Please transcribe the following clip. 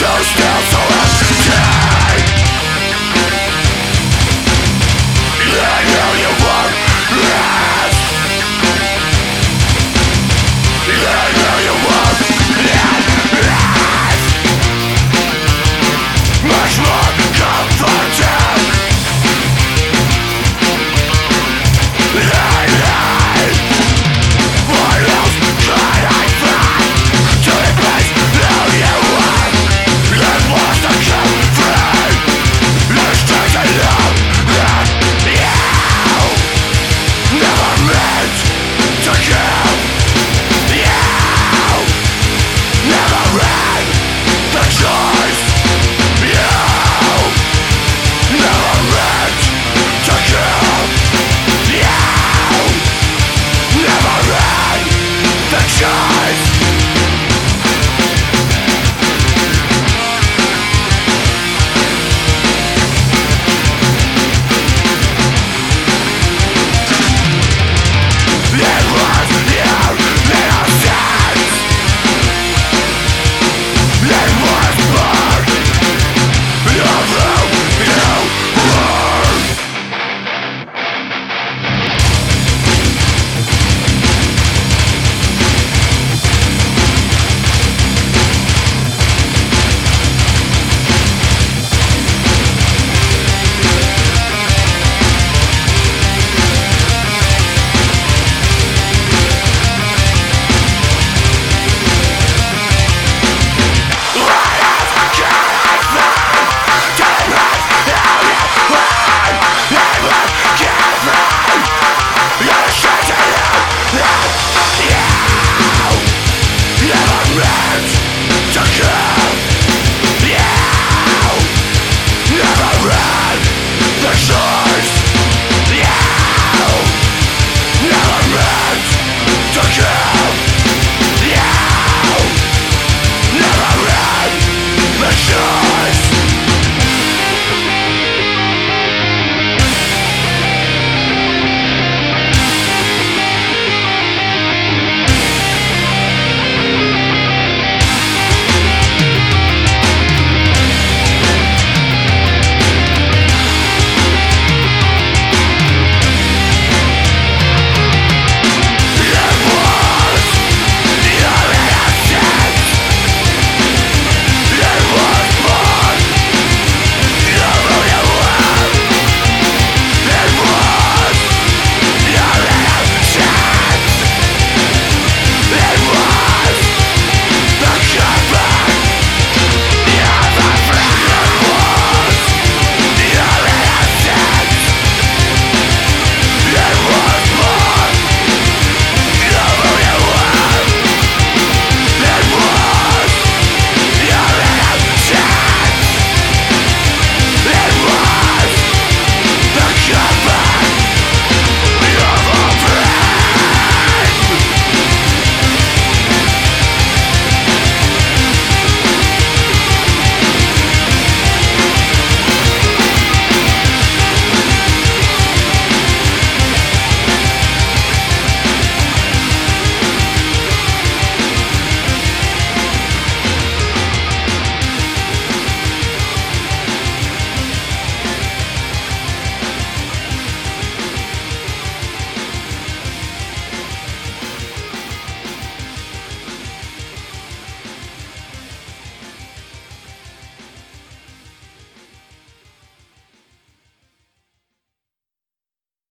so still so empty